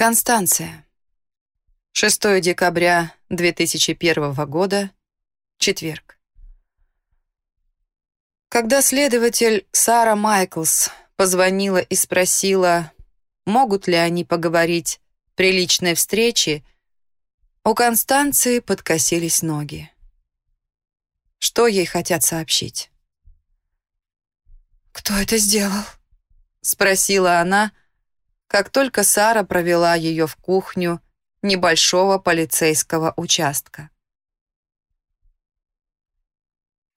Констанция. 6 декабря 2001 года. Четверг. Когда следователь Сара Майклс позвонила и спросила, могут ли они поговорить при личной встрече, у Констанции подкосились ноги. Что ей хотят сообщить? «Кто это сделал?» — спросила она, как только Сара провела ее в кухню небольшого полицейского участка.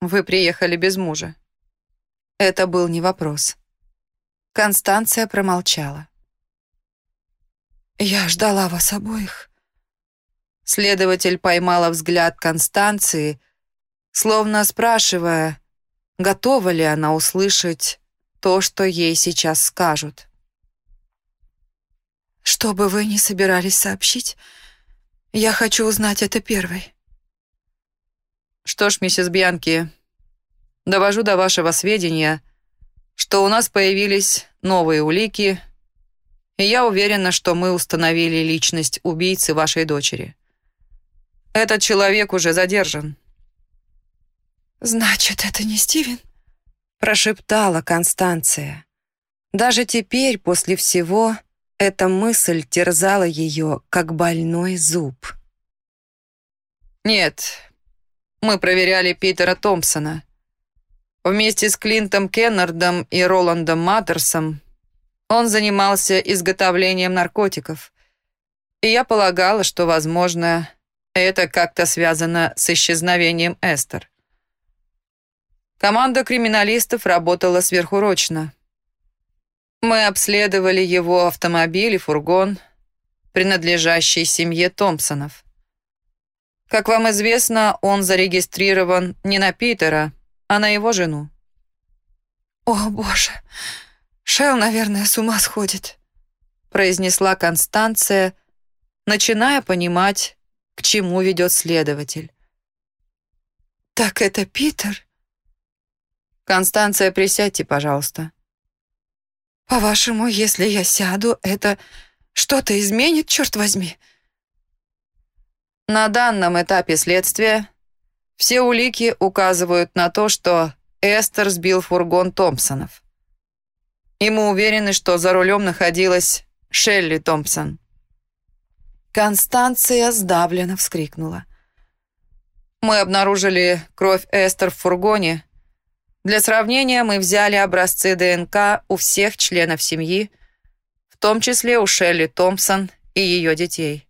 «Вы приехали без мужа». Это был не вопрос. Констанция промолчала. «Я ждала вас обоих». Следователь поймала взгляд Констанции, словно спрашивая, готова ли она услышать то, что ей сейчас скажут. «Что бы вы ни собирались сообщить, я хочу узнать это первой». «Что ж, миссис Бьянки, довожу до вашего сведения, что у нас появились новые улики, и я уверена, что мы установили личность убийцы вашей дочери. Этот человек уже задержан». «Значит, это не Стивен?» прошептала Констанция. Даже теперь, после всего, эта мысль терзала ее, как больной зуб. «Нет, мы проверяли Питера Томпсона. Вместе с Клинтом Кеннардом и Роландом Маттерсом он занимался изготовлением наркотиков. И я полагала, что, возможно, это как-то связано с исчезновением Эстер. Команда криминалистов работала сверхурочно. Мы обследовали его автомобиль и фургон, принадлежащий семье Томпсонов. Как вам известно, он зарегистрирован не на Питера, а на его жену. «О, боже, Шел, наверное, с ума сходит», произнесла Констанция, начиная понимать, к чему ведет следователь. «Так это Питер?» «Констанция, присядьте, пожалуйста». «По-вашему, если я сяду, это что-то изменит, черт возьми?» На данном этапе следствия все улики указывают на то, что Эстер сбил фургон Томпсонов. И мы уверены, что за рулем находилась Шелли Томпсон. Констанция сдавленно вскрикнула. Мы обнаружили кровь Эстер в фургоне, для сравнения мы взяли образцы ДНК у всех членов семьи, в том числе у Шелли Томпсон и ее детей.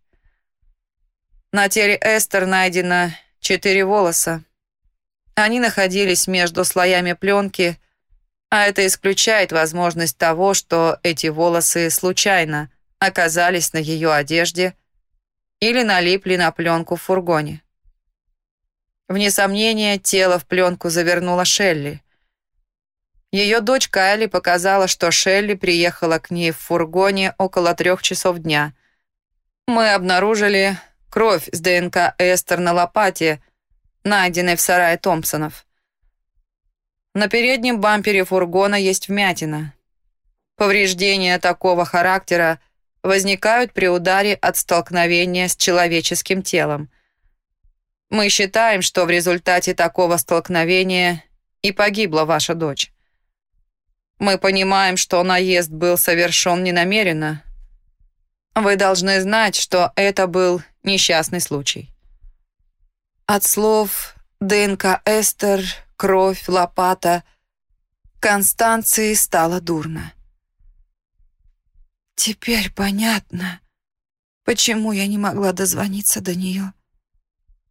На теле Эстер найдено четыре волоса. Они находились между слоями пленки, а это исключает возможность того, что эти волосы случайно оказались на ее одежде или налипли на пленку в фургоне. Вне сомнения, тело в пленку завернула Шелли. Ее дочь Кайли показала, что Шелли приехала к ней в фургоне около трех часов дня. Мы обнаружили кровь с ДНК Эстер на лопате, найденной в сарае Томпсонов. На переднем бампере фургона есть вмятина. Повреждения такого характера возникают при ударе от столкновения с человеческим телом. Мы считаем, что в результате такого столкновения и погибла ваша дочь. Мы понимаем, что наезд был совершен ненамеренно. Вы должны знать, что это был несчастный случай. От слов «ДНК Эстер», «Кровь», «Лопата» Констанции стало дурно. «Теперь понятно, почему я не могла дозвониться до нее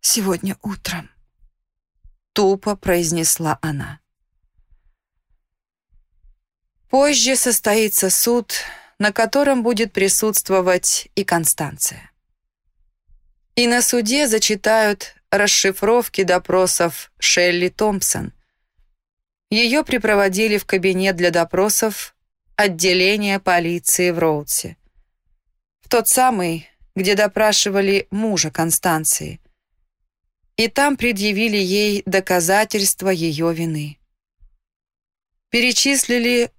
сегодня утром», тупо произнесла она. Позже состоится суд, на котором будет присутствовать и Констанция. И на суде зачитают расшифровки допросов Шелли Томпсон. Ее припроводили в кабинет для допросов отделения полиции в Роудсе. В тот самый, где допрашивали мужа Констанции. И там предъявили ей доказательства ее вины. Перечислили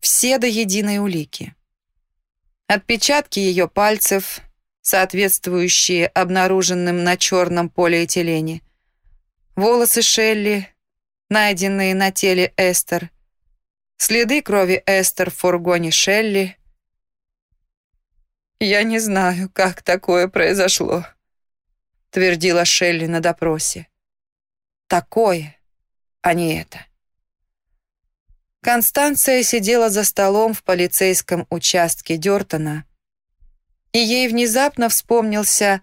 все до единой улики. Отпечатки ее пальцев, соответствующие обнаруженным на черном полиэтилене. Волосы Шелли, найденные на теле Эстер. Следы крови Эстер в фургоне Шелли. «Я не знаю, как такое произошло», — твердила Шелли на допросе. «Такое, а не это». Констанция сидела за столом в полицейском участке Дёртона, и ей внезапно вспомнился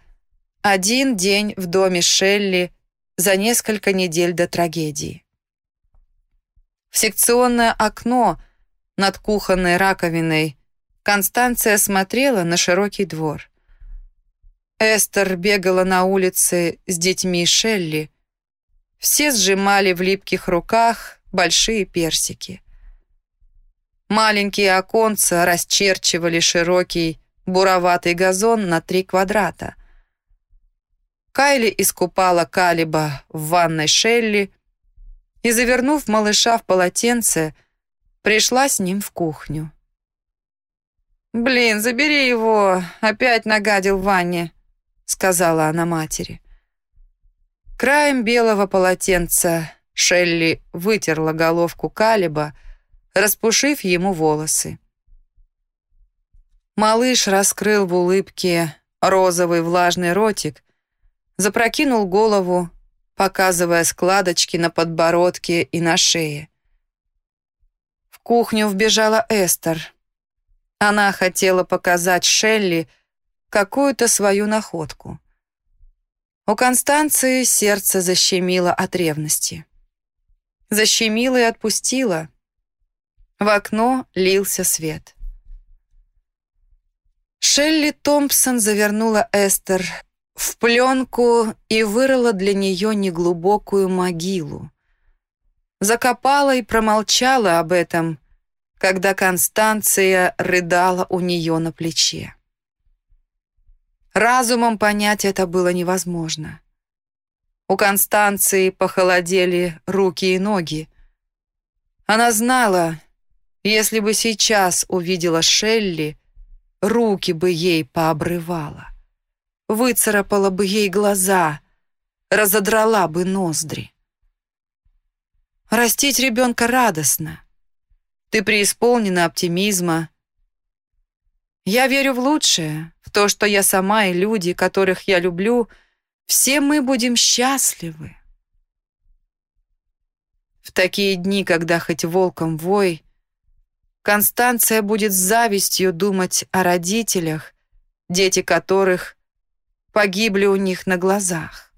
один день в доме Шелли за несколько недель до трагедии. В секционное окно над кухонной раковиной Констанция смотрела на широкий двор. Эстер бегала на улице с детьми Шелли. Все сжимали в липких руках большие персики. Маленькие оконца расчерчивали широкий буроватый газон на три квадрата. Кайли искупала Калиба в ванной Шелли и, завернув малыша в полотенце, пришла с ним в кухню. «Блин, забери его, опять нагадил ванне», — сказала она матери. Краем белого полотенца Шелли вытерла головку Калиба, распушив ему волосы. Малыш раскрыл в улыбке розовый влажный ротик, запрокинул голову, показывая складочки на подбородке и на шее. В кухню вбежала Эстер. Она хотела показать Шелли какую-то свою находку. У Констанции сердце защемило от ревности. Защемило и отпустило — в окно лился свет. Шелли Томпсон завернула Эстер в пленку и вырыла для нее неглубокую могилу. Закопала и промолчала об этом, когда Констанция рыдала у нее на плече. Разумом понять это было невозможно. У Констанции похолодели руки и ноги. Она знала, если бы сейчас увидела Шелли, руки бы ей пообрывала, выцарапала бы ей глаза, разодрала бы ноздри. Растить ребенка радостно. Ты преисполнена оптимизма. Я верю в лучшее, в то, что я сама и люди, которых я люблю, все мы будем счастливы. В такие дни, когда хоть волком вой, Констанция будет с завистью думать о родителях, дети которых погибли у них на глазах.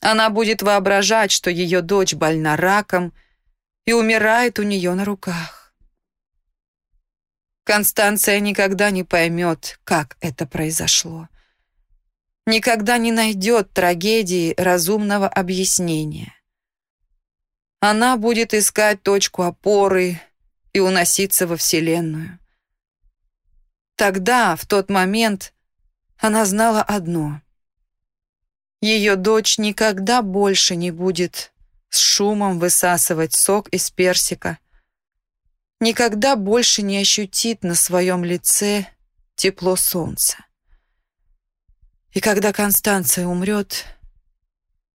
Она будет воображать, что ее дочь больна раком и умирает у нее на руках. Констанция никогда не поймет, как это произошло. Никогда не найдет трагедии разумного объяснения. Она будет искать точку опоры, и уноситься во Вселенную. Тогда, в тот момент, она знала одно. Ее дочь никогда больше не будет с шумом высасывать сок из персика, никогда больше не ощутит на своем лице тепло солнца. И когда Констанция умрет,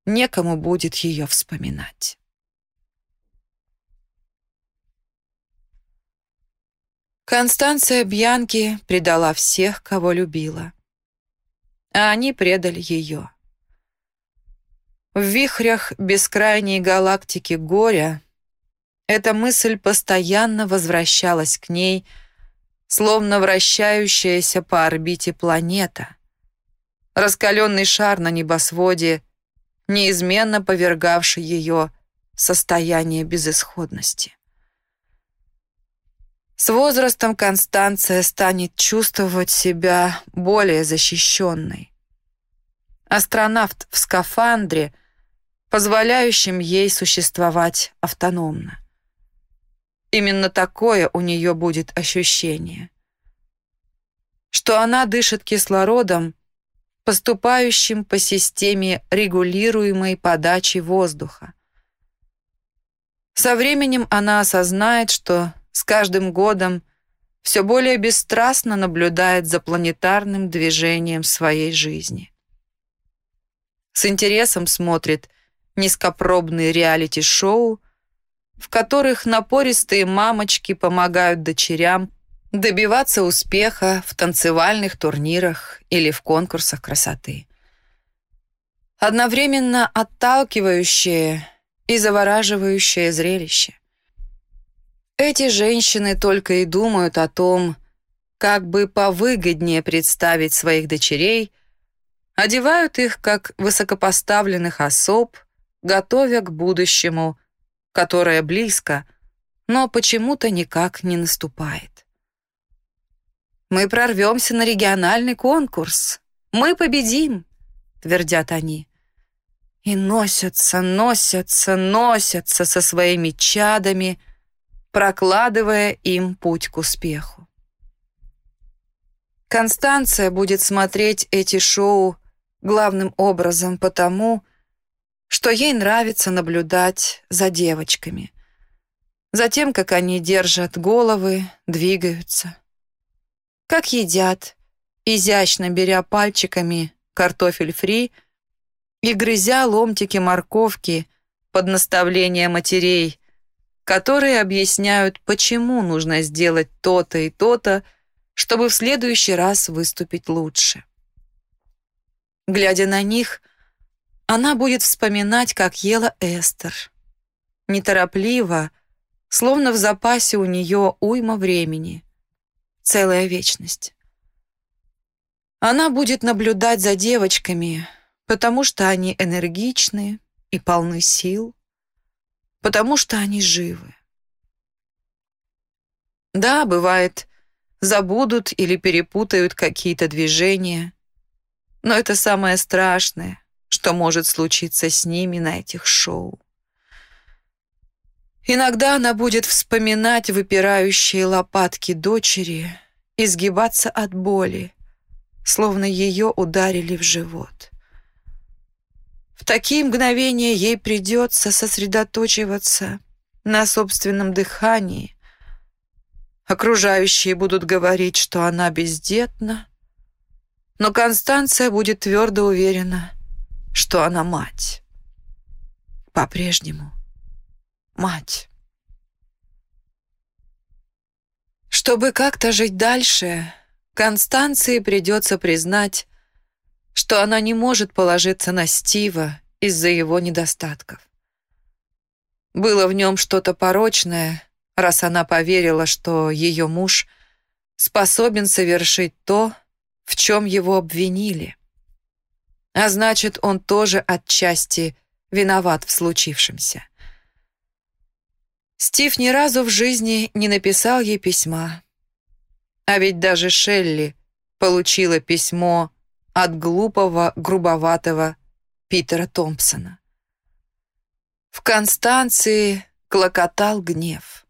некому будет ее вспоминать. Констанция Бьянки предала всех, кого любила. А они предали ее. В вихрях бескрайней галактики горя эта мысль постоянно возвращалась к ней, словно вращающаяся по орбите планета. Раскаленный шар на небосводе, неизменно повергавший ее в состояние безысходности. С возрастом Констанция станет чувствовать себя более защищенной. Астронавт в скафандре, позволяющем ей существовать автономно. Именно такое у нее будет ощущение. Что она дышит кислородом, поступающим по системе регулируемой подачи воздуха. Со временем она осознает, что с каждым годом все более бесстрастно наблюдает за планетарным движением своей жизни. С интересом смотрит низкопробные реалити-шоу, в которых напористые мамочки помогают дочерям добиваться успеха в танцевальных турнирах или в конкурсах красоты. Одновременно отталкивающее и завораживающее зрелище. Эти женщины только и думают о том, как бы повыгоднее представить своих дочерей, одевают их как высокопоставленных особ, готовя к будущему, которое близко, но почему-то никак не наступает. «Мы прорвемся на региональный конкурс. Мы победим», — твердят они. И носятся, носятся, носятся со своими чадами, прокладывая им путь к успеху. Констанция будет смотреть эти шоу главным образом потому, что ей нравится наблюдать за девочками, за тем, как они держат головы, двигаются, как едят, изящно беря пальчиками картофель фри и грызя ломтики морковки под наставление матерей, которые объясняют, почему нужно сделать то-то и то-то, чтобы в следующий раз выступить лучше. Глядя на них, она будет вспоминать, как ела Эстер. Неторопливо, словно в запасе у нее уйма времени. Целая вечность. Она будет наблюдать за девочками, потому что они энергичны и полны сил, потому что они живы. Да, бывает, забудут или перепутают какие-то движения, но это самое страшное, что может случиться с ними на этих шоу. Иногда она будет вспоминать выпирающие лопатки дочери и сгибаться от боли, словно ее ударили в живот. В такие мгновения ей придется сосредоточиваться на собственном дыхании. Окружающие будут говорить, что она бездетна, но Констанция будет твердо уверена, что она мать. По-прежнему мать. Чтобы как-то жить дальше, Констанции придется признать, что она не может положиться на Стива из-за его недостатков. Было в нем что-то порочное, раз она поверила, что ее муж способен совершить то, в чем его обвинили. А значит, он тоже отчасти виноват в случившемся. Стив ни разу в жизни не написал ей письма. А ведь даже Шелли получила письмо от глупого, грубоватого Питера Томпсона. В Констанции клокотал гнев.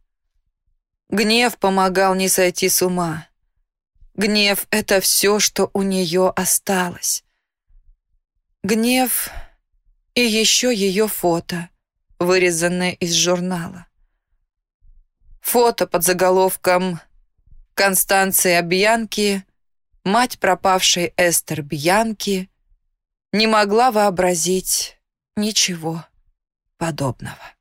Гнев помогал не сойти с ума. Гнев — это все, что у нее осталось. Гнев и еще ее фото, вырезанное из журнала. Фото под заголовком «Констанция Бьянки, мать пропавшей Эстер Бьянки, не могла вообразить ничего подобного».